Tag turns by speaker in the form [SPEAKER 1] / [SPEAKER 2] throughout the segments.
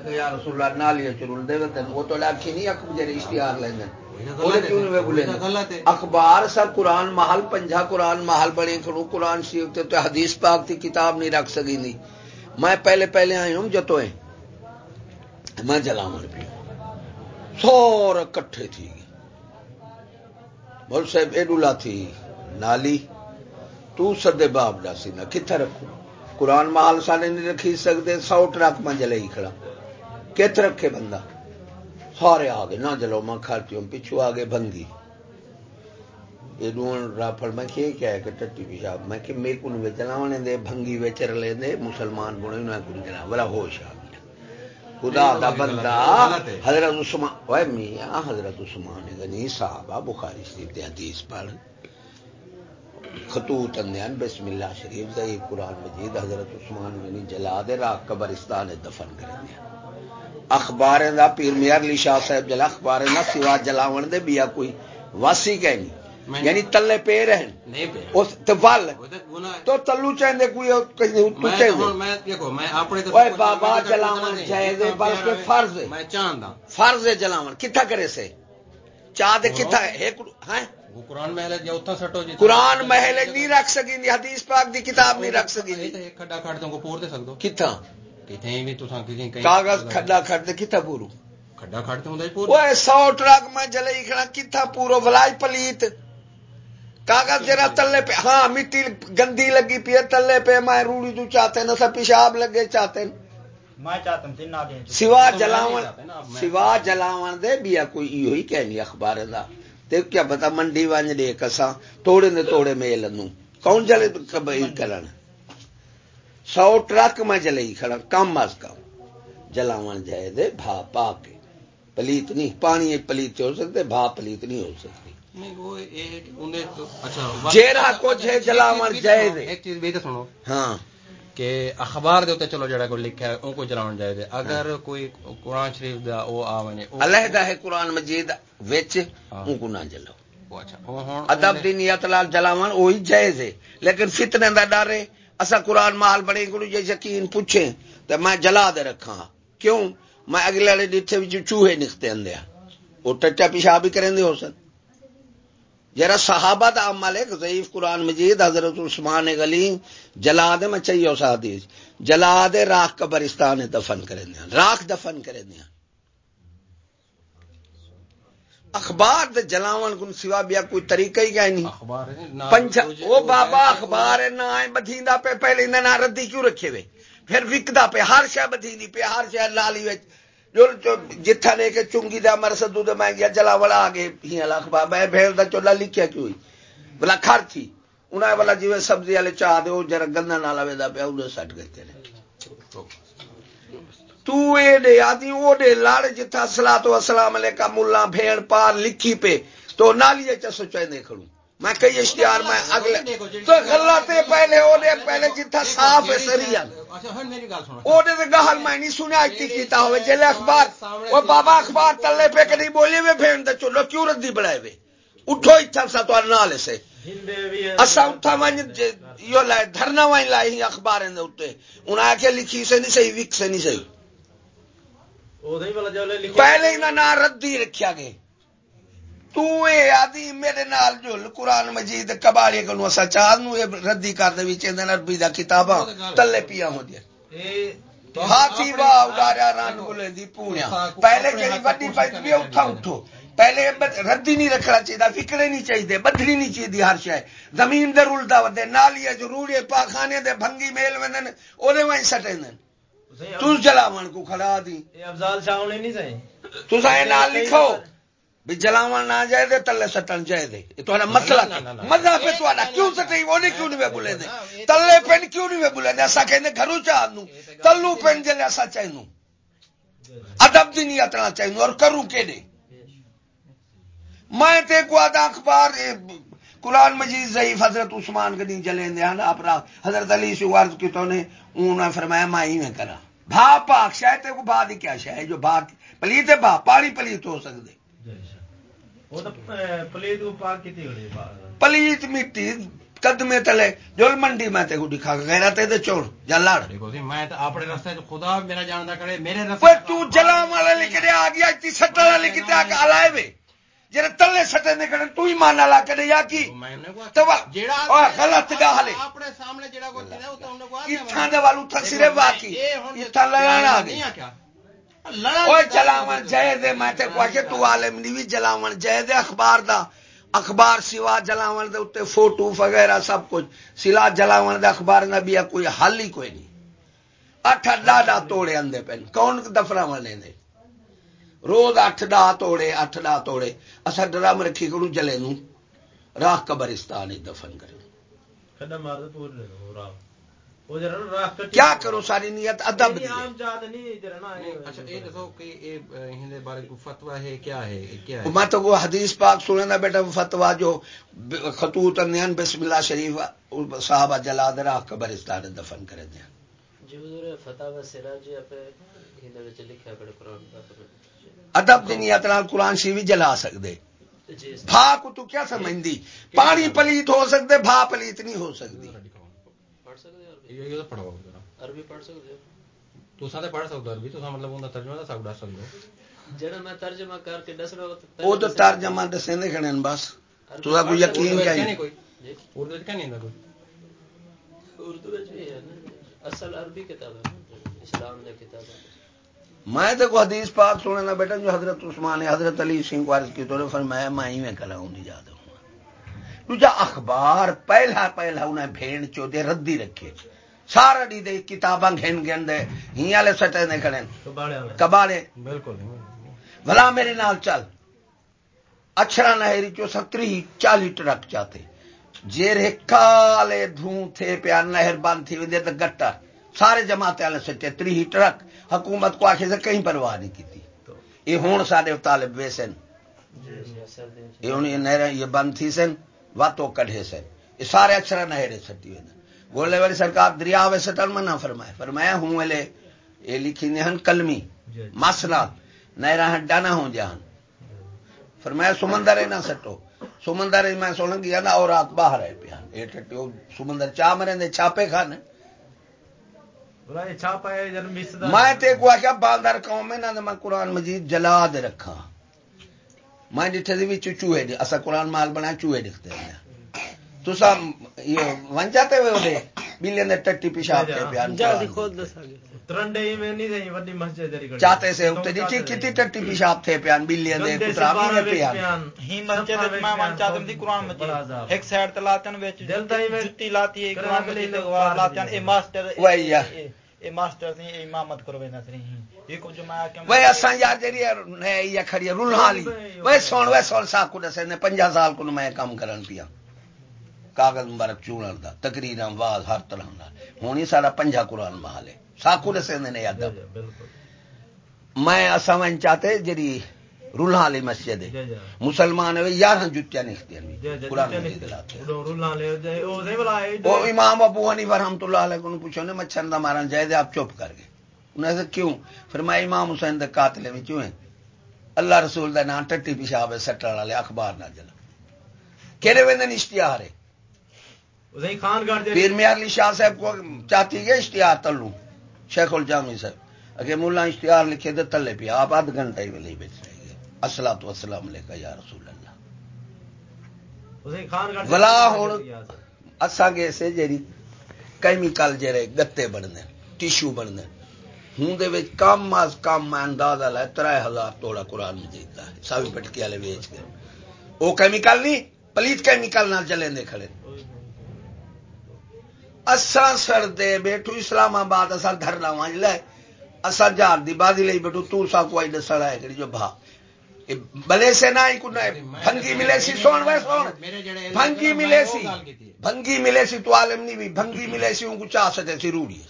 [SPEAKER 1] کہ یا رسول اللہ نہ لیا چرول دے وہ تو لاکھی نہیں اک جڑے اشتہار لیندے اخبار سا قرآن محل پنجا قرآن محل بنے کھڑو قرآن شریف تے تو حدیث پاک تھی کتاب نہیں رکھ سکی نہیں میں پہلے پہلے آئی ہوں جو تو میں جلاون پی سور کٹھے تھی بول صاحب ایڈولا تھی نالی تو سدے باب دا سی نہ کتنے رکھو قرآن محل سانے نہیں رکھی سکتے سو ٹرک میں جلے ہی کھڑا کت رکھے بندہ؟ سارے آ گئے نہ جلو میں کھاتی ہوں پچھو آ گئے بندی۔ یہ رافڑ میں کیا کیا ہے کہ ٹٹی پیشاب میں کہ میرے کو چلاونے دے بھنگی وچ رلے دے مسلمان بنے انہیں کو چلا بڑا ہوش آ گیا۔ خدا دا بندہ حضرت عثمان اوے میاں حضرت عثمان غنی صاحب بخاری شریف دے حدیث پڑھ خطوط اندیان بسم اللہ شریف ضعیف قرآن مجید حضرت عثمان غنی جلا دے راہ قبرستان دفن کر دیا اخبار دا پیر میاں علی شاہ صاحب جلا اخبار نہ سوا جلاون دے بیا کوئی واسی کہ نہیں. یعنی تلے پہ رہن. تو تلو چاہتے کوئی بابا جلاون چاہیے بلکہ فرض فرض جلاون. کتھا کرے سے؟ چاہ دے کتھا ہے؟
[SPEAKER 2] قرآن محل اتھا سٹو
[SPEAKER 1] جی قرآن محل نہیں رکھ سکی حدیث پاک دی کتاب نہیں رکھ سکی
[SPEAKER 2] کھڈا کھڑ کو پور دے سکدو۔
[SPEAKER 1] کتھا؟
[SPEAKER 2] کاغذ
[SPEAKER 1] کھڈا کھڑ دے کتھا پورو؟
[SPEAKER 2] کھڈا کھڑ تے ہوندا پور
[SPEAKER 1] اوے 100 ٹرک میں جلے کھڑا کتھا پورو؟ ولاج پلیت۔ کاغذ جرا تلے پہ ہاں مٹی گندی لگی پی تلے پہ میں روڑی تو چاہتے پیشاب لگے چاہتے سوا جلاون سوا جلاون دے بیا کوئی ایو ہی کہنی اخبار دا۔ تے کیا پتا منڈی ونج دے کسا توڑے نے توڑے میل نو کون جلے کبھی کرن سو ٹرک میں جلے ہی کھڑا کم از کم۔ جلاون جائے دے بھا پا کے۔ پلیت نہیں پانی پلیت ہو سکتے بھا پلیت نہیں ہو سکتی۔ جیرا کچھ ہے جلاون جائے دے۔
[SPEAKER 2] ایک چیز بھی تو سنو۔
[SPEAKER 1] ہاں۔
[SPEAKER 2] کہ اخبار دے چلو جڑا کوئی لکھا ہے ان کو جلاون جائے دے۔ اگر کوئی قرآن شریف دا او آونے
[SPEAKER 1] علیحدہ ہے قرآن مجید وچ ان کو نہ جلاو ادب دی نیت لال جلاون وہی جائز ہے۔ لیکن فتنے دا ڈر ہے۔ اسا قرآن محل بڑے کو یہ یقین پوچھیں تو میں جلا دے رکھا کیوں؟ میں اگلے والے ڈٹھے وچ چوہے نکتے اندیا ہاں۔ وہ ٹچا پیشاب بھی کریں دے ہو سن۔ جرا صحابہ دا عمل ہے، ضعیف قرآن مجید، حضرت عثمان غلی جلا دے، میں چاہیے اس حدیث۔ جلا دے راکھ قبرستان دفن کریں دیا ہاں۔ راکھ دفن کریں دیا اخبار دے جلاون کن سوا بیا کوئی طریقہ ہی کہیں نہیں۔ پنجا او بابا اخبار نہ آئے بدھیندا پہ پہلے نہ ردی کیوں رکھے ہوئے؟ پھر وکدا پہ ہر شے بدھیندی پہ ہر شے لالی وچ۔ جو جتھا نے کہ چنگی دا مرسد دے میں گیا جلا وڑا آگے ہی اخبار۔ میں بھیڑ دا چولا لکھیا کیوں ہوئی بلا کھر تھی۔ انہاں والا جیوے سبزی والے چاہ دے او جرا گندا نالا وے دا پیا او سٹ گئے تیرے۔ تو اے دے آدی او دے لاڑ جتھا صلاۃ و السلام علیکم مولا بھیڑ پار لکھی پہ تو نالی چ سوچے دے کھڑوں میں کئی اشتہار میں اگلے تو غلط پہلے او دے پہلے جتھا صاف ہے سریا او دے گہل میں نہیں سنیا اتی کیتا ہوے جلے اخبار او بابا اخبار تلے پہ کدی بولے وے بھین دے چلو کیوں ردی بڑھائے وے اٹھو ایتھا سا تو نال سے اسا اٹھا ون یو لائے دھرنا وائن لائی اخبار دے اوتے انہاں کے لکھی سے نہیں صحیح وک سے نہیں صحیح پہلے نہ ردی رکھیا گئے تو اے آدی میرے نال جل قرآن مجید کباڑی کو اسا چار نو ردی کر دے وچ اندر عربی دا کتاباں تلے پیا ہو دیا ہاتھی وا اڈاریا ران بولے دی پونیا پہلے کیڑی بڑی فائد بھی اٹھا اٹھو پہلے ردی نہیں رکھنا چاہیے فکرے نہیں چاہیے بدھڑی نہیں چاہیے ہر شے زمین دے رولدا ودے نالی جو روڑے پاخانے دے بھنگی میل وندن اودے وہیں سٹیندن جلاون کو کھڑا دی
[SPEAKER 3] افضال شاہ نہیں
[SPEAKER 1] سائے نال لکھو بھی جلاون نہ جائے دے تلے سٹن جائے دے یہ تو مسئلہ مزہ پہ تو کیوں وہ نہیں کیوں نہیں بولے دے تلے پین کیوں نہیں بولے دے ایسا کہنے گھرو چاہ نو تلو پین جلے ادب دی نہیں اتنا چاہیے اور کروں کے دے میں تے کو اخبار قرآن مجید ضعیف حضرت عثمان کے نہیں جلے دے اپنا حضرت علی سے عرض کی تو نے انہوں نے فرمایا میں ہی میں کرا بھا پاک شاید تے کو بھا دی کیا شاید جو بھا پلیت ہے بھا پانی پلیت ہو سکتے
[SPEAKER 3] پلیت پلیت مٹی
[SPEAKER 1] قدمے تلے جل منڈی میں تے کو دکھا غیرہ تے دے چوڑ جا لڑ۔
[SPEAKER 2] دیکھو سی میں اپنے رستے تو خدا میرا جاندا کرے میرے
[SPEAKER 1] اوے تو جلام والا لکھ دے آ گیا تی سٹا والا لکھ دے آ لائے وے۔ جڑے تلے سٹے کڑے تو ہی مان لا کڑے یا کی؟ تو
[SPEAKER 2] جیڑا
[SPEAKER 1] او غلط گل ہے۔
[SPEAKER 2] اپنے سامنے انہوں کو
[SPEAKER 1] دے تھا صرف واقعی۔ اتھا لڑانا آ گئی اوے جلاون جے دے میں تے کو کہ تو عالم نہیں وی جلاون جے دے اخبار دا اخبار سوا جلاون دے اتنے فوٹو وغیرہ سب کچھ۔ سلا جلاون دے اخبار نہ بھی کوئی حل ہی کوئی نہیں۔ اٹھ ڈاڈا توڑے اندے پین کون دفرا والے نے روز اٹھ ڈا توڑے اٹھ ڈا توڑے۔ اصا ڈرام رکھی کرو جلے نو راہ قبرستان دفن کرے۔ کیا کرو ساری نیت؟ ادب دی۔
[SPEAKER 2] اچھا یہ دسو کہ یہ ہندے بارے کو فتوی ہے کیا ہے؟ کیا ہے؟
[SPEAKER 1] میں تو وہ حدیث پاک سنے نا بیٹا فتوا جو خطوط نیان بسم اللہ شریف صحابہ جلا دے راہ قبرستان دفن کرے دیا
[SPEAKER 3] جی حضور فتاوی سراج اپے ہندے وچ لکھیا بڑے قرآن دا
[SPEAKER 1] ادب دی نیت نال قرآن شریف بھی جلا سکدے۔
[SPEAKER 3] جی
[SPEAKER 1] بھا کو تو کیا سمجھدی پانی پلیت ہو سکدے بھا پلیت نہیں ہو سکدی۔
[SPEAKER 3] پڑھ سکدے عربی
[SPEAKER 2] یہ یہ پڑھو ذرا
[SPEAKER 3] عربی پڑھ سکدے۔ ہو
[SPEAKER 2] تو سارے پڑھ سکدو عربی؟ تو مطلب اوندا ترجمہ دا سب ڈر سکدو
[SPEAKER 3] جڑا میں ترجمہ کر کے دس رہا
[SPEAKER 1] او تو ترجمہ کھڑے بس۔ تو کوئی یقین کیا
[SPEAKER 2] نہیں
[SPEAKER 1] ہے
[SPEAKER 2] کوئی؟ اردو وچ کیا نہیں ہوندا کوئی؟
[SPEAKER 3] اردو وچ بھی ہے نا۔ اصل عربی کتاب ہے۔ اسلام دی کتاب ہے۔
[SPEAKER 1] میں تو کو حدیث پاک سنے نا بیٹا جو حضرت عثمان حضرت علی سنگھ کو عرض کی تو فرمایا میں ہی میں کلا ہوں نہیں جاتا ہوں دوجا اخبار پہلا پہلا انہیں بھیڑ چو دے ردی رکھے۔ سارا ڈی دے کتاباں گھن گھن دے۔ ہی والے سٹے نے کھڑے۔ کباڑے
[SPEAKER 2] بالکل۔
[SPEAKER 1] بھلا میرے نال چل۔ اچھرا نہری چو ستری چالی ٹرک چاہتے جیرے کالے دھوں تھے پیا نہر بند تھی وندے تے گٹر سارے جماعت والے سچے تری ٹرک۔ حکومت کو آخر سے کہیں پرواہ نہیں کی تھی یہ ہوں سارے طالب ویسن
[SPEAKER 3] جی اصل دین
[SPEAKER 1] یہ ہوں یہ نہر یہ بند تھی سن واتو کڈھے سن۔ یہ سارے اچھرا نہرے سٹی وے بولے والی سرکار دریا وے سٹن منع فرمائے۔ فرمایا ہوں ویلے یہ لکھی ہن کلمی مسئلہ نہرا ہڈا نہ ہو جہان فرمایا سمندر نہ سٹو۔ سمندر میں سن گیا نا اور رات باہر ہے پیا یہ ٹٹی وہ سمندر چا مرے چھاپے کھانے میں تے کو آخیا باندر قوم ہے نہ میں قرآن مجید جلا دے رکھا میں جتھے دی وچ چوہے دی اسا قرآن مال بنا چوہے دکھتے ہیں۔ تسا یہ ون جاتے ہوئے اودے بلیاں دے ٹٹی پیشاب تے بیان
[SPEAKER 4] جلدی خود دسا گے۔
[SPEAKER 5] ترنڈے ہی میں نہیں دیں وڈی مسجد جڑی
[SPEAKER 1] چاہتے سے اوتے جی کتی ٹٹی پیشاب تھے بیان بلیاں دے کترا بھی بیان۔
[SPEAKER 4] ہی مسجد میں ون چاہتم دی قرآن مجید۔ ایک سائیڈ تے لاتن وچ
[SPEAKER 5] دل ہی میں
[SPEAKER 4] جُتی لاتی ہے قرآن مجید دے گوار لاتن اے ماسٹر
[SPEAKER 1] ہے۔
[SPEAKER 4] اے ماسٹر تھی اے امامت کرو وینا تھی یہ کو جو میں کہ
[SPEAKER 1] وے اساں یار جڑی ہے یا کھڑی رلحالی وے سن وے سن سا کو دسے نے 50 سال کو میں کام کرن پیا۔ کاغذ مبارک چونن دا تقریراں واز ہر طرح دا۔ ہونی سارا پنجا قرآن محل ہے۔ ساکو دسے نے ادب۔
[SPEAKER 5] بالکل۔
[SPEAKER 1] میں اساں ون چاہتے جڑی رلحاں والی مسجد ہے۔
[SPEAKER 5] جی جی۔
[SPEAKER 1] مسلمان ہے یار جُتیاں نکھتے
[SPEAKER 5] جی
[SPEAKER 1] قرآن مجید لاتے
[SPEAKER 5] لے
[SPEAKER 1] وہ امام ابو حنیفہ رحمۃ اللہ علیہ کو پوچھو نے مچھر دا مارن جائے دے آپ چپ کر گئے۔ انہیں سے کیوں؟ میں امام حسین دے قاتل میں کیوں ہیں؟ اللہ رسول دا نام ٹٹی پیشاب ہے سٹر والے اخبار نہ جلا کہڑے ویندے اشتہار ہے۔ پیر میار علی شاہ صاحب کو چاہتی ہے اشتہار تلو شیخ الجامی صاحب۔ اگر مولا اشتہار لکھے دے تلے پیا آپ آدھ گھنٹہ ہی ویلے بیچ رہے گے السلام والسلام علیکہ یا رسول اللہ۔ ولا ہن اساں گے سے جڑی کیمیکل جڑے گتے بننے ٹیشو بننے ہوں دے وچ کم از کم اندازہ ترائے ہزار توڑا قرآن مجید دا ہے ساوی پٹکی والے ویچ کے۔ وہ کیمیکل نہیں پلیت کیمیکل نال چلے دے کھڑے۔ اساں سر دے بیٹھو اسلام آباد اساں دھرنا وانج لے اساں جار دی بازی لئی بیٹھو تو سا کوئی دسڑا ہے کہ جو بھا۔ بلے سے نہ ہی کو نہ بھنگی ملے سی سون وے سون۔ بھنگی ملے سی۔ بھنگی ملے سی تو عالم نہیں بھی۔ بھنگی ملے سی ان کو چاہ سکتے سی روڑی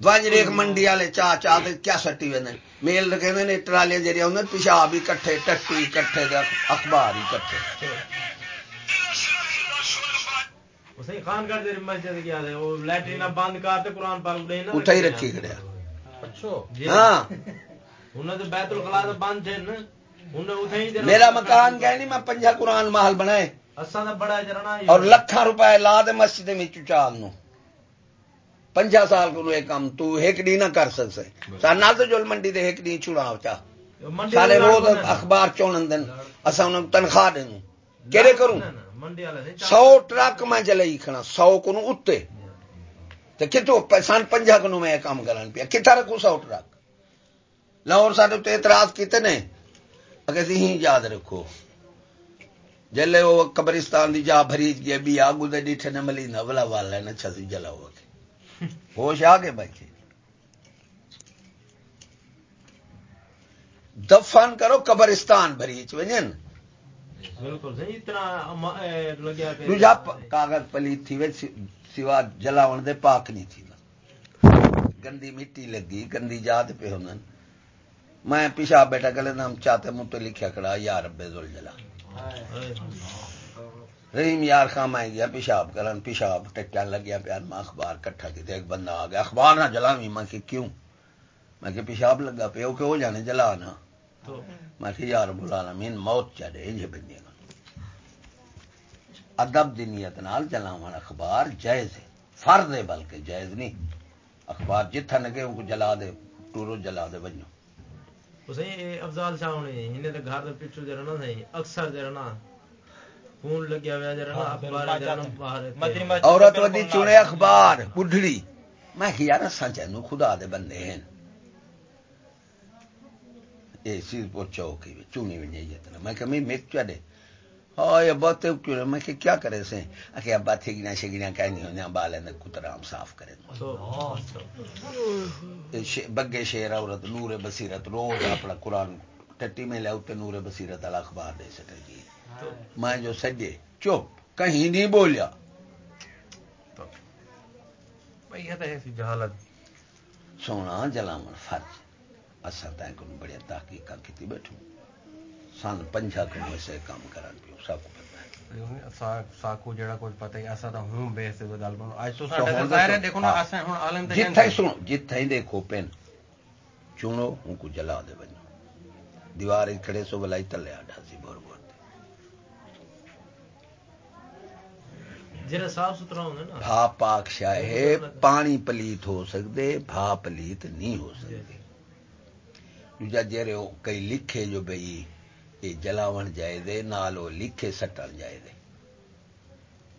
[SPEAKER 1] ونج ایک منڈی والے چاہ چاہ تے کیا سٹی ویندے میل کہندے نے ٹرالے جڑے ہوندے پیشاب اکٹھے ٹٹی اکٹھے تے اخبار اکٹھے
[SPEAKER 5] اسے خان گڑھ جڑی مسجد کیا ہے وہ لیٹرین بند کر تے قرآن پاک اڑے نا
[SPEAKER 1] اٹھا ہی رکھی کھڑیا
[SPEAKER 2] اچھا۔
[SPEAKER 1] ہاں۔
[SPEAKER 5] تے تے تے
[SPEAKER 1] میرا مکان گئے نہیں میں پنجا قرآن محل بنائے۔ اور لکھاں روپے لا دے مسجد میں نو۔ پنجا سال کو ایک کام تو ایک ڈی نہ کر سکتے سر نہ تو جول منڈی دے ایک ڈی چھڑا چا۔ سارے روز اخبار چون دن۔ اسا انہوں تنخواہ دینوں کہڑے کروں؟ سو ٹرک میں چلے کھڑا سو کو اتنے تو کتوں سن پنجا کو میں کام کرن پیا۔ کتنا رکھوں سو ٹرک؟ لاہور سارے اتنے اعتراض کیتے نے اگر ہی یاد رکھو۔ جلے وہ قبرستان دی جا بھریج گیا بھی آگو دے ڈیٹھے نے ملی نہ ولا والا نہ چھسی جلا ہوا کے ہوش آ گئے بچے۔ دفن کرو قبرستان بھریچ ونجن
[SPEAKER 5] بالکل صحیح اتنا لگیا کہ
[SPEAKER 1] دوجا کاغذ پلیت تھی سوا جلاون دے پاک نہیں تھی۔ گندی مٹی لگی گندی جات پہ ہونن میں پیشاب بیٹا گلے نام چاہتے منہ پہ لکھیا کڑا یا رب ذل جلا رحیم یار خاں میں گیا پیشاب کرن پیشاب ٹکیا لگیا پیار میں اخبار کٹھا کی ایک بندہ آ گیا، اخبار نہ جلا میں کہ کیوں؟ میں کہ پیشاب لگا پہ وہ کہ ہو جانے، جلا نا میں کہ یار بلانا مین موت چڑھے یہ بندے ادب دی نیت نال جلاون اخبار جائز ہے۔ فرض ہے، بلکہ جائز نہیں۔ اخبار جتھا نگے ان کو جلا دے، ٹورو جلا دے بنو
[SPEAKER 5] صحیح افضال شاہ ہونے انہیں تے گھر جڑا نا صحیح اکثر نا فون لگیا ہوا جڑا نا باہر
[SPEAKER 1] عورت ودی چنے اخبار بڈھڑی۔ میں کہ یار اساں چنو خدا دے بندے ہیں۔ اے چیز پور چوک چونی ونجے جتنا۔ میں کہ میں میک چڑے ہاں یہ بہت کیوں میں کہ کیا کرے سے کہ ابا تھگنا شگنا کہنی ہونے بالے نے کترام صاف کرے۔ بگے شیر عورت نور بصیرت روز اپنا قرآن ٹٹی میں لے اتنے نور بصیرت والا اخبار دے سکے گی میں جو سجے چپ کہیں نہیں بولیا۔ سونا جلاون فرض اصا تین کو بڑی تحقیق کی بیٹھوں سن پنجا کو ایسے کام کرن پیو سب کو پتہ
[SPEAKER 2] ساکو جڑا کوئی پتہ ہی اسا تا ہوں بے سے گل بنو۔ اج تو ساڈے ظاہر ہے دیکھو نا اسا ہن عالم تے
[SPEAKER 1] جتھے سنو جتھے دیکھو پین۔ چونو ان کو جلا دے دیوار کھڑے سو بلائی تلے سی بور بور
[SPEAKER 5] جڑا صاف ستھرا ہوندا نا۔
[SPEAKER 1] بھا پاک شاہ پانی پلیت ہو سکدے بھا پلیت نہیں ہو سکدے۔ دوجا جڑے کئی لکھے جو بھئی جائے دے نال وہ لکھے سٹن جائے دے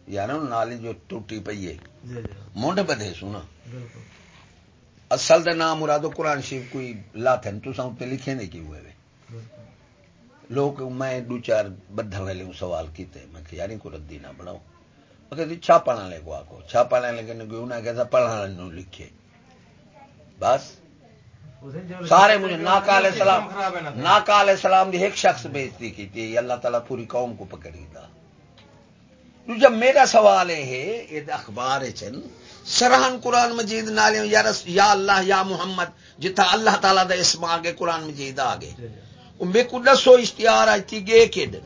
[SPEAKER 1] یار نالی جو ٹوٹی پی ہے منڈ بدے سونا اصل دے نام مرادو قرآن شریف کوئی لاتھن تو ساؤں تے لکھے نہیں کی ہوئے وے لوگ میں دو چار بدھا والے سوال کیتے میں کہ یاری کو ردی نہ بناؤ میں کہ چھاپا لے کو آکو چھاپا لے کے کہتا پڑھا لکھے بس سارے مجھے ناکا علیہ السلام ناکا علیہ السلام دی ایک شخص بےزتی کی تھی اللہ تعالیٰ پوری قوم کو پکڑی تھا۔ جب میرا سوال ہے یہ اخبار چن سرحن قرآن مجید نالے یا, رس یا اللہ یا محمد جتا اللہ تعالیٰ دا اسم آگے قرآن مجید آگے۔ میں کو دسو اشتہار آئی تھی گے کے دن۔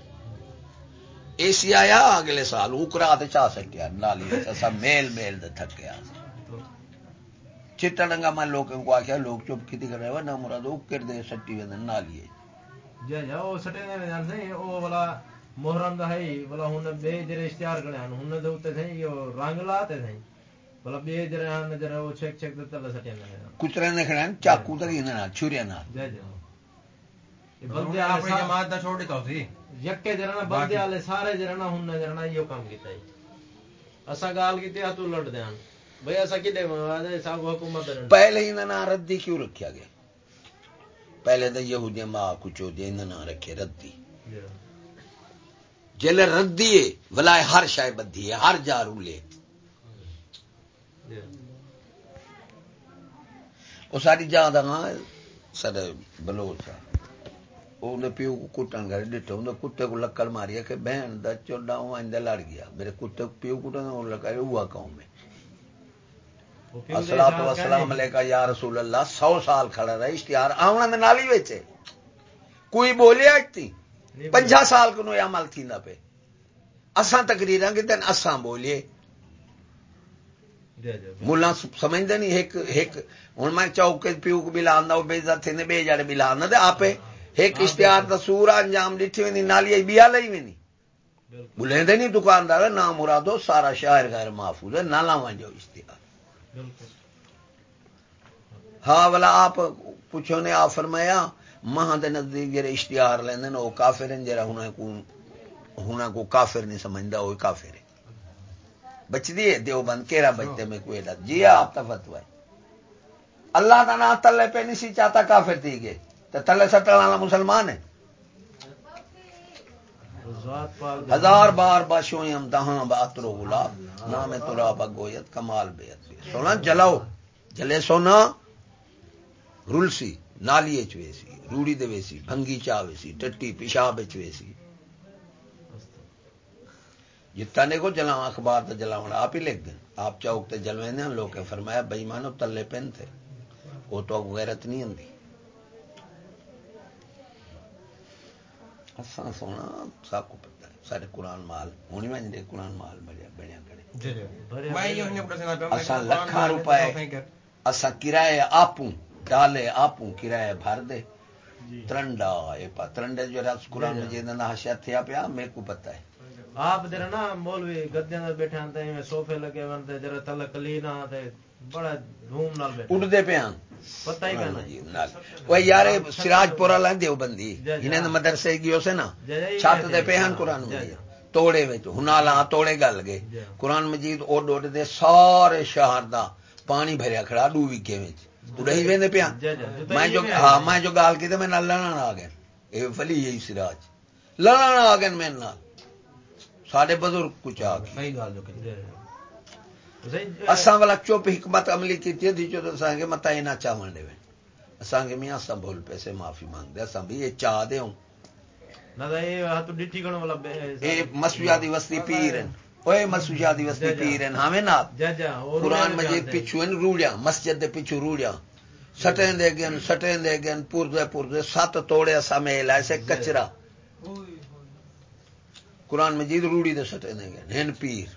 [SPEAKER 1] اے آیا اگلے سال اکرا تے چاہ سکیا نالی سب میل میل دے تھک گیا۔ کی کر رہے نہ مراد وہ کر دے سٹی وے نہ لیے
[SPEAKER 5] جی جی وہ سٹے نے جان سے وہ والا محرم دا ہے والا ہن بے جڑے اشتہار کڑے ہن ہن دے اوتے تھے یہ رنگ لاتے تھے والا بے جڑے ہن جڑے وہ چیک چیک دے تل سٹے نے
[SPEAKER 1] کچرے نے کھڑے چاقو تے نہ چھریاں نہ
[SPEAKER 5] جی جی
[SPEAKER 2] بندے اپنی جماعت دا چھوڑ دیتا سی
[SPEAKER 5] یکے جڑا بندے والے سارے جڑا ہن جڑا یہ کام کیتا ہے۔ اسا گال کیتی تو لڑ دیاں
[SPEAKER 1] پہلے ہی نہ ردی کیوں رکھا گیا پہلے تو یہ ماں کچھ ہو دیا نہ رکھے ردی جل ردی ہے ولائے ہر شاید بدھی ہے ہر جا رولے وہ ساری جان سر بلوچ انہیں پیو کو کٹن ڈٹو انہیں کتے کو لکڑ ماری کہ بہن دا چوڈا لڑ گیا میرے کتے پیو کٹن لکڑ ہوا قوم میں السلام وسلام علیکہ یا رسول اللہ سو سال کھڑا رہا اشتہار۔ آونا میں نالی ویچے۔ کوئی بولیا تھی پنجا سال کو نویا عمل تھی پہ اساں تقریر دن اساں بولیے۔ ملا سمجھتے نہیں ایک ایک ہوں میں چوک کے پیو کو بلا وہ بے تھے بے جڑے بلا دے آپ ایک اشتہار دا سورا انجام ڈٹھی ہوئی نالی بیا لئی بھی بلے دے نہیں دکاندار نام مرادو سارا شاعر غیر محفوظ ہے نہ لاواں جو اشتہار۔ ہاں والا آپ پوچھو نے آپ فرمایا ماں دے نزدیک جڑے اشتہار لیندے نے وہ کافر ہیں جڑا ہن کو ہن کو کافر نہیں سمجھدا وہ کافر ہے بچدی ہے دیوبند کیڑا بچتے میں کوئی ڈر جی آپ تا فتوا ہے اللہ دا نام تلے پہ نہیں سی چاہتا کافر تھی گئے۔ تو تلے سٹن والا مسلمان ہے ہزار بار باشوئم دہاں باترو گلاب نام ترا بگویت کمال بیت سونا، جلاؤ۔ جلے سونا، رلسی، نالی ویسی، روڑی دے ویسی، بھنگی چا ویسی، ٹٹی، پیشاب ویسی۔ جتنے کو جلاؤ اخبار تو جلاؤ آپ ہی لکھ دیں آپ چوک تے جلوے ہیں لوگ فرمایا بئی مانو تلے پین تھے وہ تو غیرت نہیں ہوں اساں سونا سب کو پتہ ہے۔ سارے قرآن مال ہونی میں جی قرآن مال بڑھیا بڑھیا کرے۔
[SPEAKER 2] جی جی میں
[SPEAKER 1] اساں لکھاں روپے۔ اساں کرایہ آپوں ڈالے آپوں کرایہ بھر دے۔ ترنڈا اے پا ترنڈے جو رس قرآن مجید نہ حاشیہ تھیا پیا میرے کو پتہ ہے۔
[SPEAKER 5] آپ جرا نا مولوی گدیاں دے بیٹھے ہیں تے سوفے لگے ون جرا تل کلینا تے بڑا دھوم نال بیٹھے
[SPEAKER 1] اڑدے پیاں
[SPEAKER 5] ہی
[SPEAKER 1] وہ یار سراج پورا لائن دیو بندی۔
[SPEAKER 5] جی، جی۔
[SPEAKER 1] انہیں مدرسے گیو سے نا۔
[SPEAKER 5] جی،
[SPEAKER 1] چھت دے پیہن
[SPEAKER 5] جی،
[SPEAKER 1] قرآن مجید۔ توڑے وچ ہنالا توڑے گل گئے۔ قرآن مجید اوڈ اوڈ دے سارے شہر دا پانی بھریا کھڑا ڈو وکے وچ۔ ویندے
[SPEAKER 5] جی، جی۔
[SPEAKER 1] میں جو ہاں میں جو گال کی تے میں نال لڑن آ گئے اے ولی یہی سراج۔ لڑن آ گئے میں نال۔ ساڈے بزرگ کچھ آ گئے۔
[SPEAKER 2] صحیح گل جو کہ۔
[SPEAKER 5] صحیح،
[SPEAKER 1] اساں والا چپ حکمت عملی کیتی تھی جو اساں کے متا اینا چاون دے اساں کے میاں اساں بھول پیسے معافی مانگ دے اساں بھی یہ چاہ دے ہوں
[SPEAKER 5] نہ
[SPEAKER 1] اے دی وستی پیر ہیں اوے دی وستی پیر ہیں نا قرآن مجید پیچھو ہیں روڑیاں مسجد دے پیچھو روڑیاں سٹیں دے گن سٹیں دے گن پوردے پوردے سات توڑے اسا میل ایسے کچرا قرآن مجید روڑی دے سٹیں دے گن ہن پیر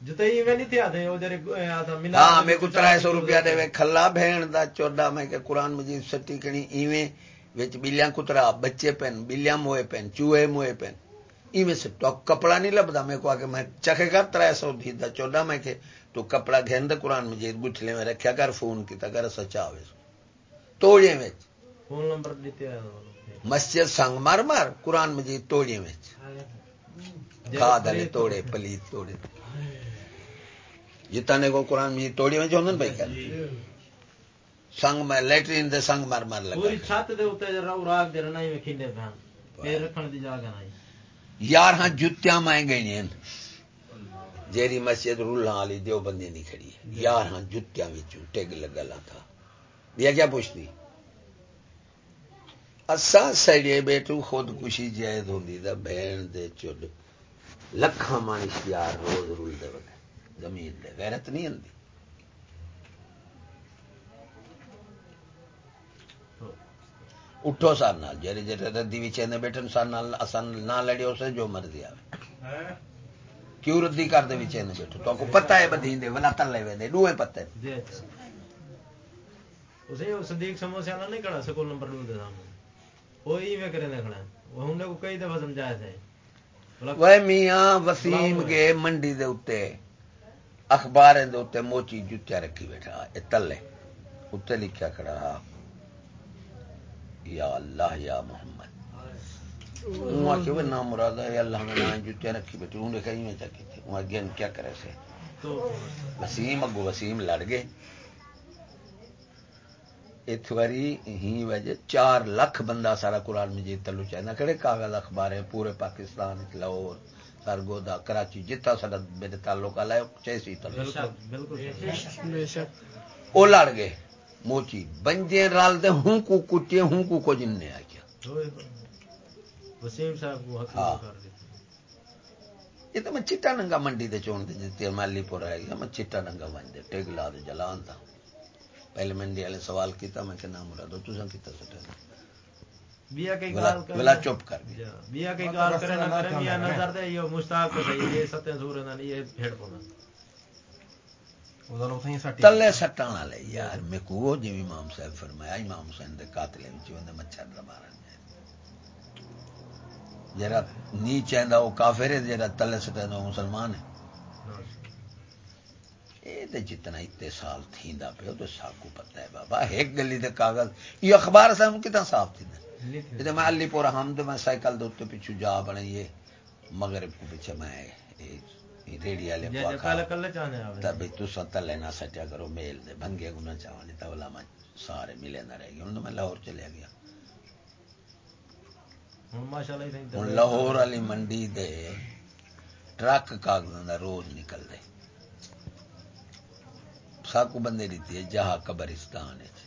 [SPEAKER 5] میں نہیں تھے ملا
[SPEAKER 1] ہاں میں کو سو روپیہ دے کھلا بہن دا چوڈا میں کہ قرآن مجید سٹی ایویں وچ بلیاں کترا بچے پین بلیاں موئے پین چوہے موئے پین ایویں کپڑا نہیں لبدا میں کو آ کے میں چکھے دی دا چوڈا میں کہ تو کپڑا گھن دے قرآن مجید گٹھلے میں رکھیا کر فون کیتا کر سچا ہوے توڑے وچ
[SPEAKER 5] فون نمبر دیتے
[SPEAKER 1] مسجد سنگ مار مار قرآن مجید توڑے وچ کھا دلے توڑے پلیت توڑے کو قرآن مجید توڑے وچ ہوندن بھائی کر سنگ میں لیٹرین دے سنگ مار مار لگا
[SPEAKER 5] پوری چھت دے اوتے جرا راگ جرا نہیں میں کھیندے پہن پیر رکھن دی جگہ نہیں
[SPEAKER 1] یار ہاں جتیاں میں گئی ہیں جیری مسجد رولہ والی دیو بندی نہیں کھڑی ہے یار ہاں جتیاں وچوں ٹگ لگلا تھا یہ کیا پوچھتی اساں سڑے بیٹو خودکشی جائز ہوندی دا بہن دے چڈ لکھاں مان اشتہار روز رول دے زمین دے غیرت نہیں ہوندی اٹھو سار نال جڑے جڑے ردی وچ ایندے بیٹھن سار نال اساں نہ لڑیو سے جو مرضی آوے۔ کیوں ردی کر دے وچ ایندے بیٹھو تو کو پتہ ہے بدین دے ولا تلے دوے پتہ ہے
[SPEAKER 5] جی۔ اسے صدیق سموسے والا نہیں کھڑا سکول نمبر دو دے سامنے وہ ہی میں کرے کھڑا وہ ہم نے کو کئی دفعہ سمجھایا تھا۔
[SPEAKER 1] وہ میاں وسیم کے منڈی دے اخبار دے موچی جوتیا رکھی بیٹھا، اے تلے، اوتے لکھیا کھڑا، یا اللہ، یا محمد۔ وہاں کہ نام مراد ہے اللہ میں نام جوتیا رکھی بیٹھی انہیں کہیں میں چکی تھی وہاں گین کیا کرے سے؟ وسیم اگو وسیم لڑ گئے۔ اتواری ہی وجہ چار لاکھ بندہ سارا قرآن مجید تلو چاہنا کڑے کاغذ اخبار ہیں، پورے پاکستان لاہور۔ سرگودا کراچی جتا سا میرے تعلق آ چیسی تلو
[SPEAKER 5] بالکل بالکل
[SPEAKER 1] وہ لڑ گئے موچی بنجے رال دے ہوں کو کٹے ہوں کو کو جن نے آ گیا
[SPEAKER 5] وسیم صاحب کو حق
[SPEAKER 1] ہاں۔
[SPEAKER 5] کر دیتے۔
[SPEAKER 1] یہ تو میں چٹا ننگا منڈی دے چون دے جتے مالی پور ہے۔ گیا میں چٹا ننگا ون دے ٹیگ لا دے جلان تھا۔ پہلے منڈی والے سوال کیتا میں کہ نام مرادو تو سن کیتا سٹے
[SPEAKER 5] بیا کئی
[SPEAKER 1] چپ کر
[SPEAKER 5] بیا کئی گال کرے نہ کرے بیا نظر دے یہ مشتاق کو صحیح یہ ستیں سور نہ یہ
[SPEAKER 2] ادھر اتھیں سٹی۔
[SPEAKER 1] تلے سٹان والے یار میں کو جو امام صاحب فرمایا امام حسین دے قاتل وچ مچھر دا مارن نیچے آندا وہ کافر ہے جرا تلے سٹے وہ مسلمان ہے یہ تے جتنا اتصال تھیندا پیو تو ساکو پتہ ہے بابا ایک گلی دے کاغذ یہ اخبار سان کتنا صاف تھیندا یہ میں علی پور ہم تو میں سائیکل دے پیچھے جا مغرب کو پیچھے میں ریڈی والے ستا لینا سٹیا کرو میل دے بھنگے گنا چاہنے سارے ملے نہ رہ گئے۔ ہن تو میں لاہور چلے گیا۔ لاہور والی منڈی دے ٹرک کاغذاں دا روز نکل دے۔ ساکو بندے دیتی ہے جہاں قبرستان ہے۔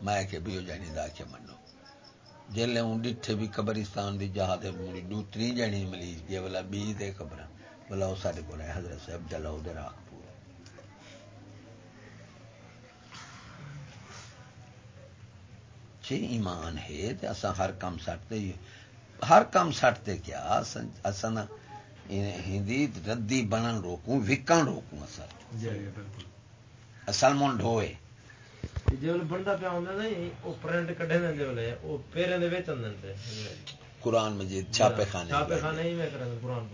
[SPEAKER 1] میں کہ بھی ہو جانی دا کے منو جلے ہوں ڈٹھے بھی قبرستان دی جہاں تے مڑی دو تری جانی ملی یہ والا بی تے قبر بلا وہ سارے کو حضرت صاحب جلا ادھر راک پور چھ ایمان ہے تے اسا ہر کام سٹتے ہر کام سٹتے کیا اسا نا ہندی ردی بنن روکوں وکن روکوں اصل
[SPEAKER 5] جی
[SPEAKER 1] اصل من ڈھوئے قرآن مجید چھاپے خانے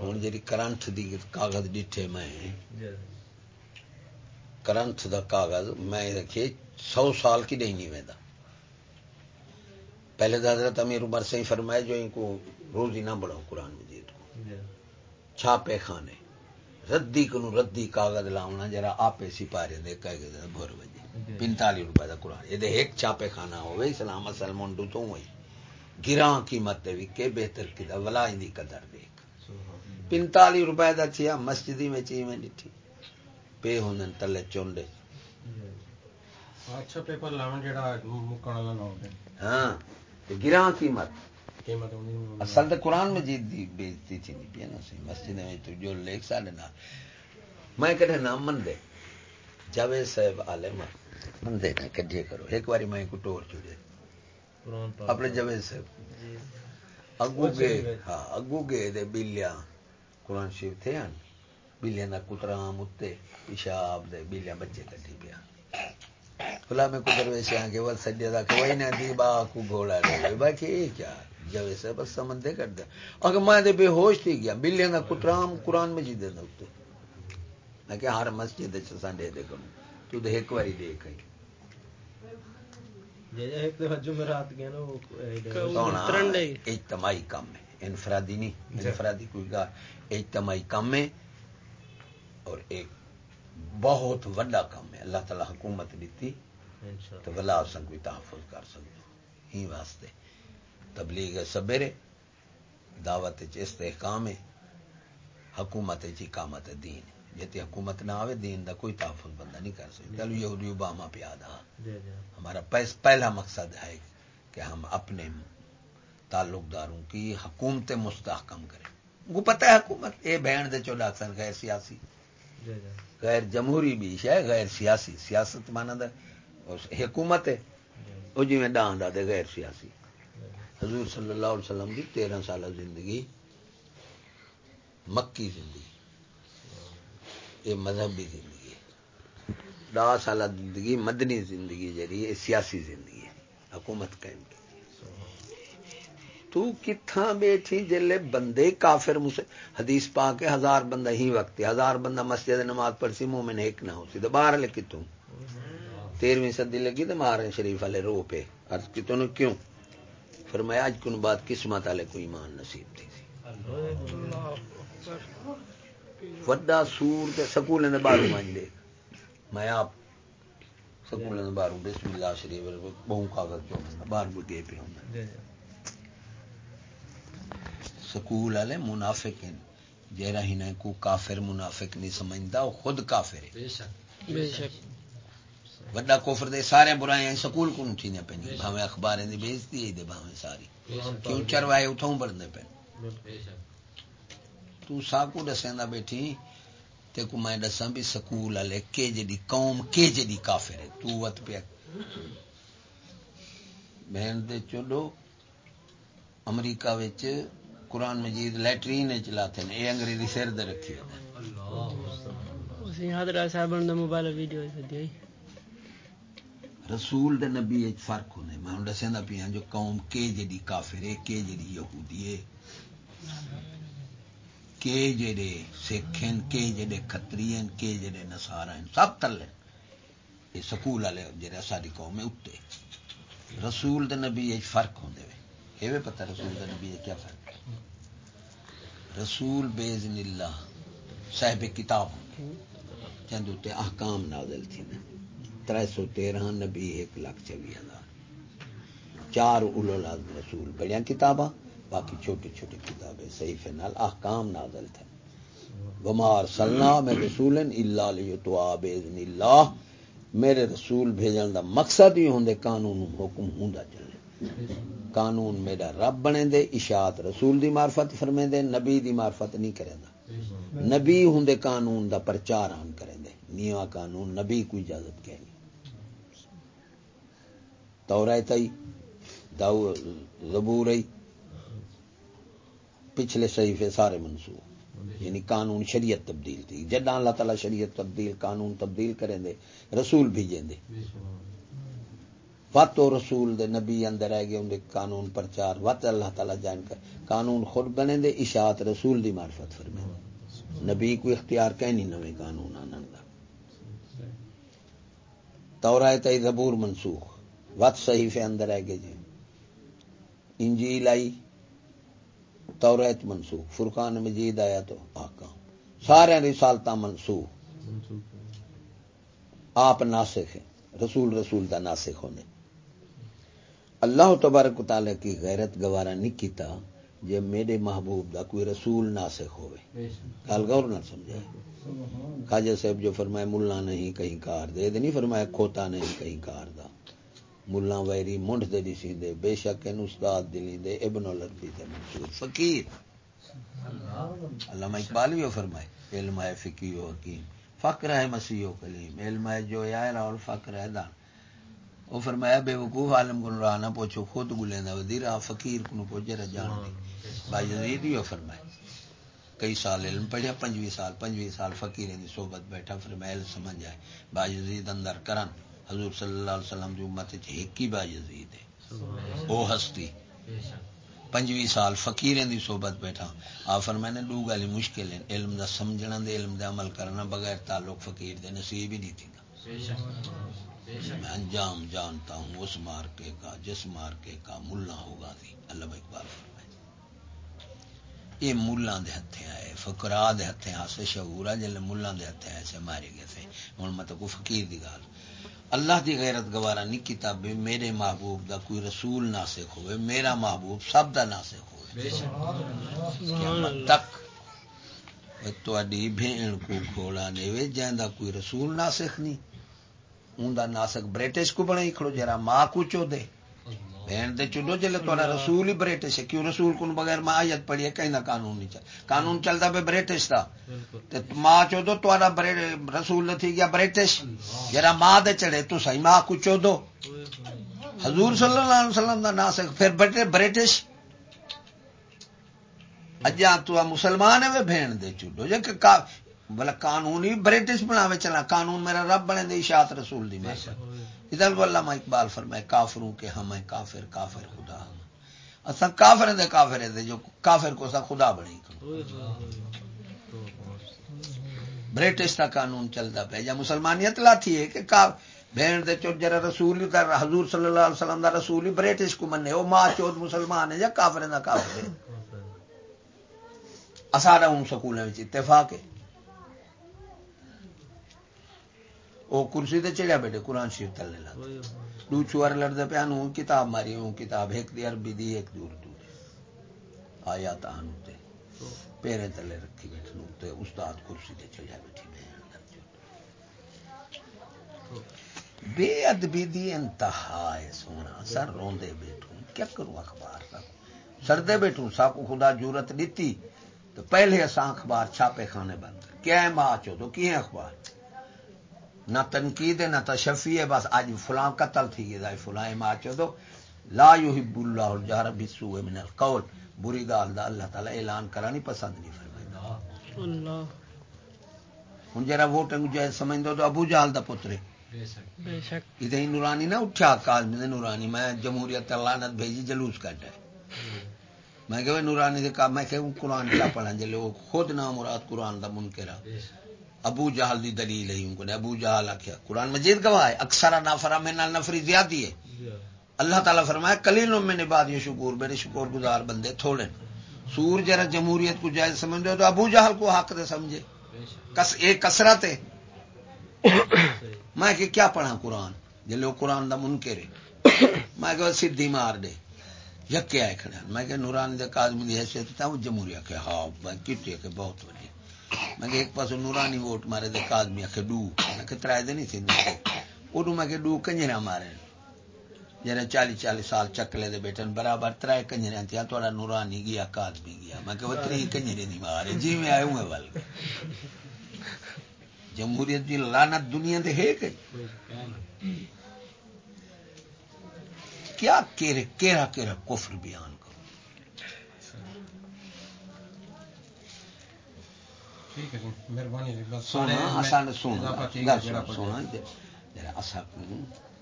[SPEAKER 1] ہن جڑی کرنٹ دی کاغذ ڈٹھے میں
[SPEAKER 5] جی
[SPEAKER 1] کرنٹ دا کاغذ میں رکھے سو سال کی نہیں نہیں ویندا پہلے حضرت امیر عمر سے ہی فرمایا جو ان کو روز ہی نہ بڑھاؤ قرآن مجید کو
[SPEAKER 5] جی
[SPEAKER 1] چھاپے خانے ردی کو ردی کاغذ لاؤنا جرا آپے سپارے دے گئے بھر بجے پنتالی روپے دا قرآن۔ یہ ایک چھاپے خانہ ہوئے اسلام اصل منڈو تو ہوئی گراں قیمت وکے بہتر کی دا ولا دی قدر دیکھ۔ پنتالی روپے دا چھیا مسجدی میں چی میں ڈٹھی پے ہوندن تلے چونڈے۔
[SPEAKER 2] اچھا پیپر لاون جڑا مکن والا نہ ہوے
[SPEAKER 1] ہاں گراں قیمت۔ اصل تے قرآن مجید دی بےزتی تھی نہیں پیا نا سی مسجد میں تو جو لیک نال۔ میں نام من دے جاوید صاحب عالم۔ دے نہ کڈھے کرو ایک باری میں کو ٹور چڑے اپنے صاحب اگو ہاں اگو دے بلیاں قرآن شریف تھے بلیاں دا کترام اتے پیشاب دے بلیاں بچے کٹی پیا میں کو درویش آ کے ول سجے دا کہ وہی نہ دی با کو گھوڑا لے با کہ یہ کیا جاوید صاحب بس سمندے کر دے اگر میں دے بے ہوش تھی گیا بلیاں دا کترام قرآن مجید دے اوتے میں کہ ہر مسجد دے کروں تو دے ایک واری دیکھ آئی
[SPEAKER 5] جی جی
[SPEAKER 1] اجتماعی کام ہے انفرادی نہیں انفرادی کوئی گا۔ اجتماعی کام ہے اور ایک بہت وڈا کام ہے۔ اللہ تعالی حکومت دیتی تو ولا سن کوئی تحفظ کر سکتے ہی واسطے تبلیغ سبیرے دعوت استحکام ہے حکومت اقامت دین جیتی حکومت نہ آوے دین دا کوئی تحفظ بندہ نہیں کر سکتا۔ چلو یہودی اوباما پیادا
[SPEAKER 5] جی جی۔
[SPEAKER 1] ہمارا پہلا مقصد ہے کہ ہم اپنے تعلق داروں کی حکومت مستحکم کریں۔ وہ پتہ ہے حکومت؟ یہ بہن دے چوڑا اکثر غیر سیاسی۔
[SPEAKER 5] جی
[SPEAKER 1] غیر جمہوری بھی ہے غیر سیاسی۔ سیاست مانا دا حکومت ہے۔ وہ جی۔ میں ڈان دا دے غیر سیاسی۔ حضور صلی اللہ علیہ وسلم کی تیرہ سالہ زندگی مکی زندگی۔ یہ مذہبی زندگی ہے۔ ڈا سالہ زندگی، مدنی زندگی جڑی ہے سیاسی زندگی ہے، حکومت قائم کی۔ تو کتھاں بیٹھی جلے بندے کافر مسے حدیث پا کے ہزار بندہ ہی وقت ہے، ہزار بندہ مسجد نماز پڑھ سی مومن ایک نہ ہو سی تو باہر لے کتوں تیرہویں صدی لگی تو مارے شریف والے رو پہ عرض کتوں نے کیوں؟ فرمایا اج کن بات قسمت والے کو ایمان نصیب تھی۔ سی وڈا سور تے سکول نے باہر مان دے میں آپ سکول نے باہر بسم اللہ شریف بہو کاغذ جو باہر گئے پہ ہوں۔
[SPEAKER 5] جی
[SPEAKER 1] سکول والے منافق ہیں جیرا ہی نہ کو کافر منافق نہیں سمجھتا وہ خود کافر ہے۔
[SPEAKER 3] بے شک۔
[SPEAKER 6] بے شک۔
[SPEAKER 1] وڈا کفر دے سارے برائیاں سکول کو اٹھی نہ پہنی بھاویں اخباریں دی بےزتی ہے دے بھاویں ساری کیوں چروائے اتھوں بڑھنے پہ
[SPEAKER 3] بے شک۔
[SPEAKER 1] تو ساکو دسیندا بیٹھی تے کو میں دساں بھی سکول والے کے جڑی قوم کے جڑی کافر ہے تو وت پیا بہن دے چلو امریکہ وچ قرآن مجید لیٹرین چلاتے ہیں یہ انگریزی سر دے رکھی ہے
[SPEAKER 6] اسی حضرت صاحب نے موبائل ویڈیو سے دی
[SPEAKER 1] رسول دے نبی فرق ہونے میں ہوں دسیا پیا جو قوم کے جڑی کافر ہے کے جڑی یہودی ہے کے جڑے سکھ ہیں کے جڑے کھتری ہیں کے جڑے نسارا ہیں سب تلے یہ سکول والے جڑے ساری قوم ہے اتنے رسول دے نبی ایک فرق ہوندے وے۔ یہ پتہ رسول دے نبی کیا فرق ہے؟ رسول بیزن اللہ، صاحب کتاب چند اتنے احکام نازل تھی نا۔ تر سو تیرہ نبی ایک لاکھ چوی ہزار۔ چار اولو لازم رسول۔ بڑیا کتاباں۔ باقی چھوٹی چھوٹی کتابیں صحیح نال، احکام نازل تھے۔ بمار سلنا میں رسول اللہ لیو تو آبیزن اللہ میرے رسول بھیجن دا مقصد ہی ہوندے قانون حکم ہوندا چلے۔ قانون میرا رب بنے دے، اشاعت رسول دی معرفت فرمے دے، نبی دی معرفت نہیں کرے دا۔ نبی ہوندے قانون دا پرچار آن کرے دے۔ نیوا قانون، نبی کو اجازت کہنی توریت ای داو زبور ای پچھلے صحیفے سارے منسوخ۔ یعنی قانون شریعت تبدیل تھی۔ جڈا اللہ تعالی شریعت تبدیل، قانون تبدیل کریں دے، رسول بھیجیں دے۔ وت و رسول دے نبی اندر آئے گئے، ان قانون پرچار وت اللہ تعالی جان کر قانون خود بنے دے، اشاعت رسول دی معرفت فرمے نبی کو اختیار کہیں نویں قانون آنن دا۔ تورائے تی زبور منسوخ۔ وت صحیفے اندر آئے گئے جی۔ انجیل آئی۔ توریت منسوخ، فرقان مجید آیا تو آکام۔ سارے رسالتا منسوخ۔ آپ ناسخ ہیں، رسول رسول دا ناسخ ہونے۔ اللہ تبارک تعالی کی غیرت گوارا نہیں کیتا جے میرے محبوب دا کوئی رسول ناسخ ہوئے۔ کال گور نہ سمجھائے خواجہ صاحب جو فرمائے، ملا نہیں کہیں کار دے دے نہیں فرمائے کھوتا نہیں کہیں کار دا۔ ملا ویری منڈ دے دی سی دے، بے شک ان استاد دلی دے، ابن الربی دے منصور فقیر۔ علامہ اقبال بھی فرمائے، علم ہے، فقی و حکیم۔ فقر ہے، مسیح و کلیم۔ علم ہے، جو یا اور فقر ہے، دان۔ وہ فرمایا، بے وقوف عالم کو رانا پوچھو، خود گلے دا ودیرا فقیر کو پوچھے رہ جان دی بھائی یزید بھی فرمائے۔ کئی سال علم پڑھیا پنجوی سال پنجوی سال فقیر دی صحبت بیٹھا، فرمایا سمجھ جائے بھائی یزید اندر کرن۔ حضور صلی اللہ علیہ وسلم کی امت ایک ہی با یزید ہے۔ وہ ہستی۔ پنجویں سال فقیریں دی صحبت بیٹھا۔ آفر میں نے دو گالی مشکل ہے علم دا سمجھنا دے علم دا عمل کرنا بغیر تعلق فقیر دے نصیب ہی نہیں تھی۔ میں انجام جانتا ہوں اس مارکے کا جس مارکے کا ملا ہوگا تھی اللہ اقبال فرمائے یہ ملا دے ہتھے آئے فقرا دے ہتھے آسے شعور ہے جلے ملا دے ہتھے آئے سے مارے گئے تھے۔ ہوں میں تو کوئی فقیر دی گال۔ اللہ دی غیرت گوارا نہیں کیتا بے میرے محبوب دا کوئی رسول ناسخ ہوئے میرا محبوب سب دا ناسخ ہوئے۔ تک تھی بھین کو گھوڑا دے وے جائیں کوئی رسول ناسخ نہیں۔ ان دا ناسخ برٹش کو بنے کھڑو جرا ماں کو چو دے بہن دے چلو جلے تو رسول ہی برٹش ہے کیوں رسول کو بغیر ماں آیت پڑھی ہے؟ کہیں نہ قانون نہیں چل؟ قانون چلتا پہ برٹش تھا ماں چو دو تو رسول نہ تھی گیا برٹش جرا ماں دے چڑھے تو صحیح ماں کو چو دو حضور صلی اللہ علیہ وسلم دا نا سک پھر برٹش اجا تو مسلمان ہے بہن دے چلو جے کہ بلا قانون ہی برٹش بناوے چلا قانون میرا رب بنے دے اشاعت رسول دی میں۔ ادھر کو علامہ اقبال فرمائے، کافروں کے ہم ہیں، کافر کافر، خدا ہم اصا کافر دے کافر دے جو کافر کو سا خدا بنی برٹش کا قانون چلتا پہ یا مسلمانیت لاتی ہے کہ بہن دے چوت جرا رسول حضور صلی اللہ علیہ وسلم دا رسول ہی برٹش کو منے وہ ماں چوت مسلمان ہے یا کافر دا کافر ہے اسارا ہوں سکولوں میں اتفاق ہے۔ وہ کرسی تے چڑیا بیٹھے، قرآن شریف تلنے لگا دو چوار لڑتے پیا نو کتاب ماری ہوں کتاب ایک دی عربی دی، ایک دور دور آیا تہن تے پیرے تلے رکھی بیٹھے نو تے استاد کرسی تے چڑیا بیٹھی بے ادبی دی انتہا ہے سونا۔ سر روندے بیٹھوں کیا کروں اخبار کا سردے بیٹھوں سا کو خدا جورت دیتی۔ تو پہلے اساں اخبار چھاپے کھانے بند۔ کیا ماں چو تو کی اخبار؟ نہ تنقید ہے نہ تشفی ہے بس آج فلاں قتل تھی گیا فلاں ماں چو دو لا یحب اللہ الجہر بسوء من القول۔ بری گال دا اللہ تعالی اعلان کرا نہیں پسند نہیں فرمائے اللہ۔ ہن جرا ووٹنگ جو سمجھ دو تو ابو جہل دا پتر ادھر ہی نورانی نہ اٹھا کالمی دے نورانی میں جمہوریت لانت بھیجی جلوس کٹ ہے۔ میں کہ نورانی دے کہا میں کہ قرآن کیا پڑھا جلے وہ خود نام مراد قرآن دا منکرہ ابو جہل دی دلیل ہے ان کو نے ابو جہل آخیا قرآن مجید گواہ ہے اکثر نافرا میں نال نفری زیادتی ہے۔ اللہ تعالیٰ فرمایا کلیلوں میں نباد یہ شکور میرے شکور گزار بندے تھوڑے سور جرا جمہوریت کو جائز سمجھ دو تو ابو جہل کو حق دے سمجھے۔ کس ایک کسرت ہے۔ میں کہ کیا پڑھا قرآن؟ جلے وہ قرآن دا منکر ہے۔ میں کہ سدھی مار دے۔ یکے آئے کھڑے میں کہ نورانی دے کاظمی دی حیثیت تھا وہ جمہوریہ کہ ہاں میں کیتے کہ بہت وڈی۔ میں کہ ایک پاس نورانی ووٹ مارے دے، کاظمی کہ ڈو۔ میں کہ ترائے دے نہیں تھی اڈو میں کہ ڈو کنجرا مارے۔ جرے چالی چالی سال چکلے دے بیٹھن۔ برابر ترائے کنجرے ہاں تھیا تھوڑا نورانی گیا، کاظمی گیا۔ میں کہ وہ تری کنجرے نہیں مارے۔ جی میں آئے ہوئے ول جمہوریت دی لعنت دنیا دے ہے کہ۔ کیا کیرے، کیرا کیرا کفر بیان کرو
[SPEAKER 2] ٹھیک ہے جی مہربانی جی
[SPEAKER 1] سونا سونا
[SPEAKER 2] جڑا
[SPEAKER 1] اسا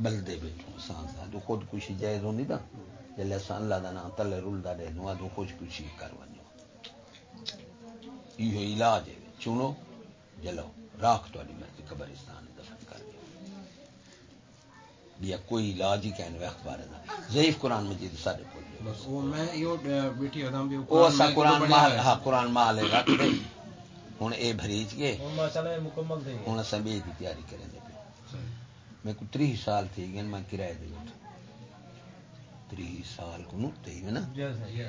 [SPEAKER 1] بلدے بیٹھو اساں دا خودکشی جائز ہوندی نا جلے اساں اللہ دا نام تلے رلدا دے نو ادو خودکشی کر ونجو۔ یہ علاج ہے چنو جلو راکھ تو مرضی قبرستان دفن کر دو یا کوئی علاج ہی کہنے اخبار دا۔ ضعیف قرآن مجید سارے کول
[SPEAKER 2] بس میں ادم بھی
[SPEAKER 1] اسا قرآن مال۔ ہاں قرآن مال رکھ دے۔
[SPEAKER 5] ہوں یہ مکمل تھی
[SPEAKER 1] ہوں بھی کی تیاری کریں گے میں کو تری سال تھی گئے میں کرایہ دے تری سال کو نا؟
[SPEAKER 5] جیسے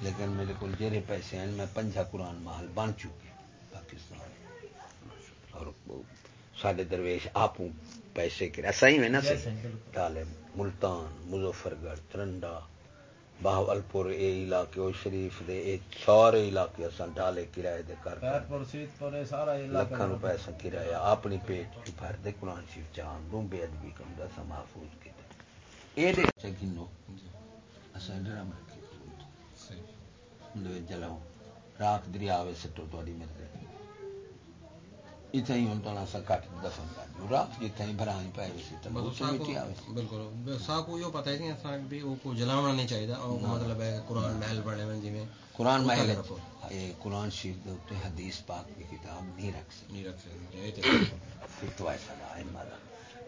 [SPEAKER 1] لیکن میرے کو جیرے پیسے ہیں میں پنجا قرآن محل بن چکے پاکستان۔ اور سارے درویش آپ پیسے کرا صحیح میں نا صحیح ڈالے ملتان مظفر گڑھ ترنڈا۔ باہول پور اے علاقے او شریف دے اے سارے علاقے اساں ڈالے کرایہ دے کر
[SPEAKER 5] یہ
[SPEAKER 1] لکھاں روپے اساں کرایہ اپنی پیٹ چ بھر دے قرآن شریف جان دوں بے ادبی کم دا اساں محفوظ کیتے۔ اے دے گنو اساں ڈرام رکھے۔
[SPEAKER 2] صحیح۔
[SPEAKER 1] اندے وچ جلاؤ راک دریا وچ سٹو تواڈی مرضی۔ ایتھے ہی تاں اساں کٹ دفن کر دیو راک جتھے ہی
[SPEAKER 2] سا
[SPEAKER 1] مٹی آوے
[SPEAKER 2] کو بالکل سا کو یہ پتہ ہے کہ اساں بھی وہ کو جلاونا نہیں چاہیے او مطلب ہے کہ قرآن محل بنے ہوئے جویں
[SPEAKER 1] قرآن محل۔ اے قرآن شریف دے اوتے حدیث پاک کی کتاب نہیں رکھ سکتے
[SPEAKER 2] نہیں رکھ سکتے
[SPEAKER 1] فتوا ایسا ہے مالا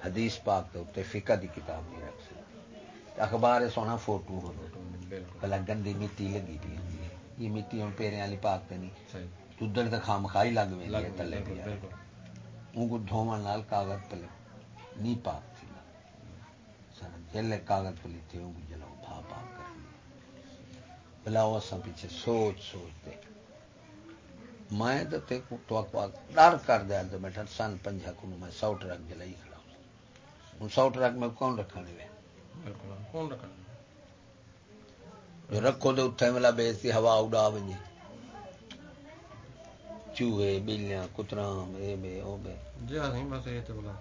[SPEAKER 1] حدیث پاک دے اوتے فقہ دی کتاب نہیں رکھ سکتے اخبار سونا فوٹو
[SPEAKER 2] بالکل
[SPEAKER 1] بلا گندی مٹی لگی پی یہ مٹی ہوں پیرے والی پاک تے نہیں
[SPEAKER 2] صحیح
[SPEAKER 1] دودھ تے خام خائی لگ ہے تلے پیا۔ ان کو دھومن نال کاغذ پہ نہیں پاک تھی۔ جلے کاغذ پہ لیتے ان کو جلاؤ بھا پاک کر بلا وہ سب پیچھے سوچ سوچ دے۔ میں تو تے کو تو کو ڈر کر دیا تو بیٹھا سن پنجا کو میں سو ٹرک جلائی کھڑا ہوں۔ سو ٹرک میں کون رکھنے وے؟
[SPEAKER 2] بالکل کون رکھنا
[SPEAKER 1] جو رکھو تو اتنے والا بیچتی ہوا اڑا ونجے چوہے بلیاں کترام اے بے او بے۔
[SPEAKER 2] جی ہاں نہیں بس یہ تے بلا۔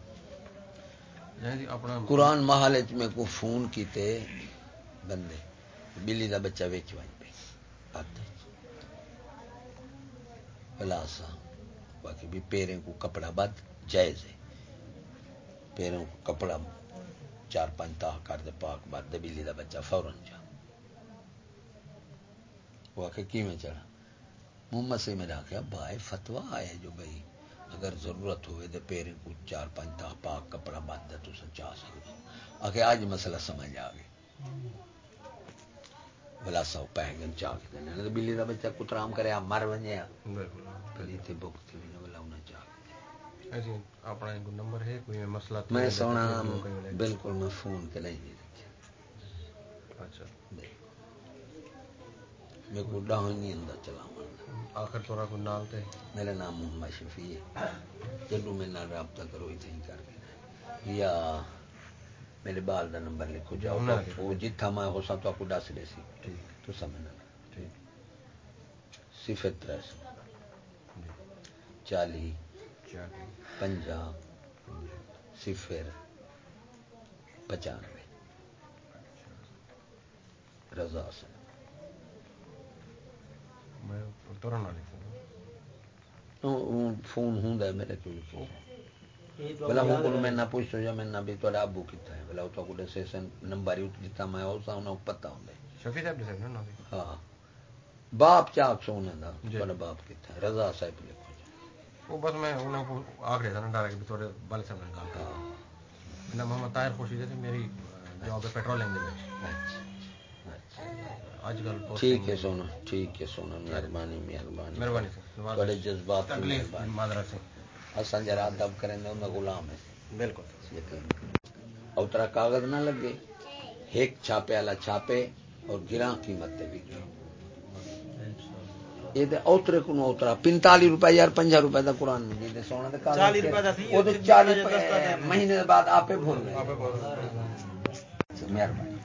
[SPEAKER 2] جی جی اپنا
[SPEAKER 1] قرآن محل وچ میں کو فون کیتے بندے بلی دا بچہ ویچ وج پہ پلاسا باقی بھی پیریں کو کپڑا بد جائز ہے۔ پیروں کو کپڑا چار پانچ تاہ کر دے پاک بعد دے بلی دا بچہ فوراً جا۔ وہ آخر کی میں چڑھا؟ محمد سے میرا آخیا بھائی فتوا آیا جو بھائی اگر ضرورت ہوئے تو پیریں کو چار پانچ تاہ پاک کپڑا بد دے تو سچا سکتا آخر آج مسئلہ سمجھ آ گیا۔ بلا سو پہ گن چاک دینے تو بلی دا بچہ کترام کرے آ مر ونجے بلی تے میں بلا انہیں چاک
[SPEAKER 2] اپنا نمبر ہے کوئی مسئلہ
[SPEAKER 1] میں
[SPEAKER 2] ہے،
[SPEAKER 1] سونا۔ بالکل میں فون کے نہیں نہیں رکھا
[SPEAKER 2] اچھا
[SPEAKER 1] میں کو ڈاؤن نہیں ماندا
[SPEAKER 2] آخر تھوڑا کوئی نال تے
[SPEAKER 1] میرا نام محمد شفیع ہے۔ جدو میرے نال رابطہ کرو اتنے ہی کر کے یا میرے بال دا نمبر لکھو جاؤ۔ وہ جتھا میں ہو سا تو آپ کو دس دے سی۔ تو سمجھنا۔
[SPEAKER 2] ٹھیک۔
[SPEAKER 1] صفر تر چالی پنجا۔ صفر۔ پچانوے۔ رضا
[SPEAKER 2] والی
[SPEAKER 1] فون ہوں میرے کو بلا ہوں کو میں نہ پوچھو یا میں نہ بھی تھوڑا ابو کیتا ہے بلا تو کو سن نمبر جتا میں او سا انہاں کو پتہ ہوندا ہے
[SPEAKER 2] شفیع صاحب سکنا نا
[SPEAKER 1] ہاں باپ چاک سو انہاں دا۔ تھوڑا باپ کیتا ہے رضا صاحب لکھو
[SPEAKER 2] وہ بس میں انہوں کو آخر نا ڈالا کہ تھوڑے صاحب نے کام کیا
[SPEAKER 1] ہاں
[SPEAKER 2] میرا محمد طاہر خوشی تھی میری جاب ہے پیٹرولنگ دے
[SPEAKER 1] اچھا اچھا
[SPEAKER 2] آج کل posting
[SPEAKER 1] ٹھیک ہے سونا ٹھیک ہے سونا مہربانی مہربانی۔ بڑے جذبات اساں جرا ادب کریں انہاں غلام ہے
[SPEAKER 2] بالکل۔
[SPEAKER 1] اوترا کاغذ نہ لگے۔ ایک چھاپے والا چھاپے اور گراں قیمت بھی یہ تے اوترے کو اوترا 45 روپے یار 50 روپے دا قرآن مجید دے سونا دے کاغذ
[SPEAKER 4] 40 روپے دا سی،
[SPEAKER 1] او تے
[SPEAKER 4] یہ
[SPEAKER 1] 40
[SPEAKER 4] دستا دے۔
[SPEAKER 1] مہینے بعد بھول
[SPEAKER 2] آپ
[SPEAKER 1] مہربانی۔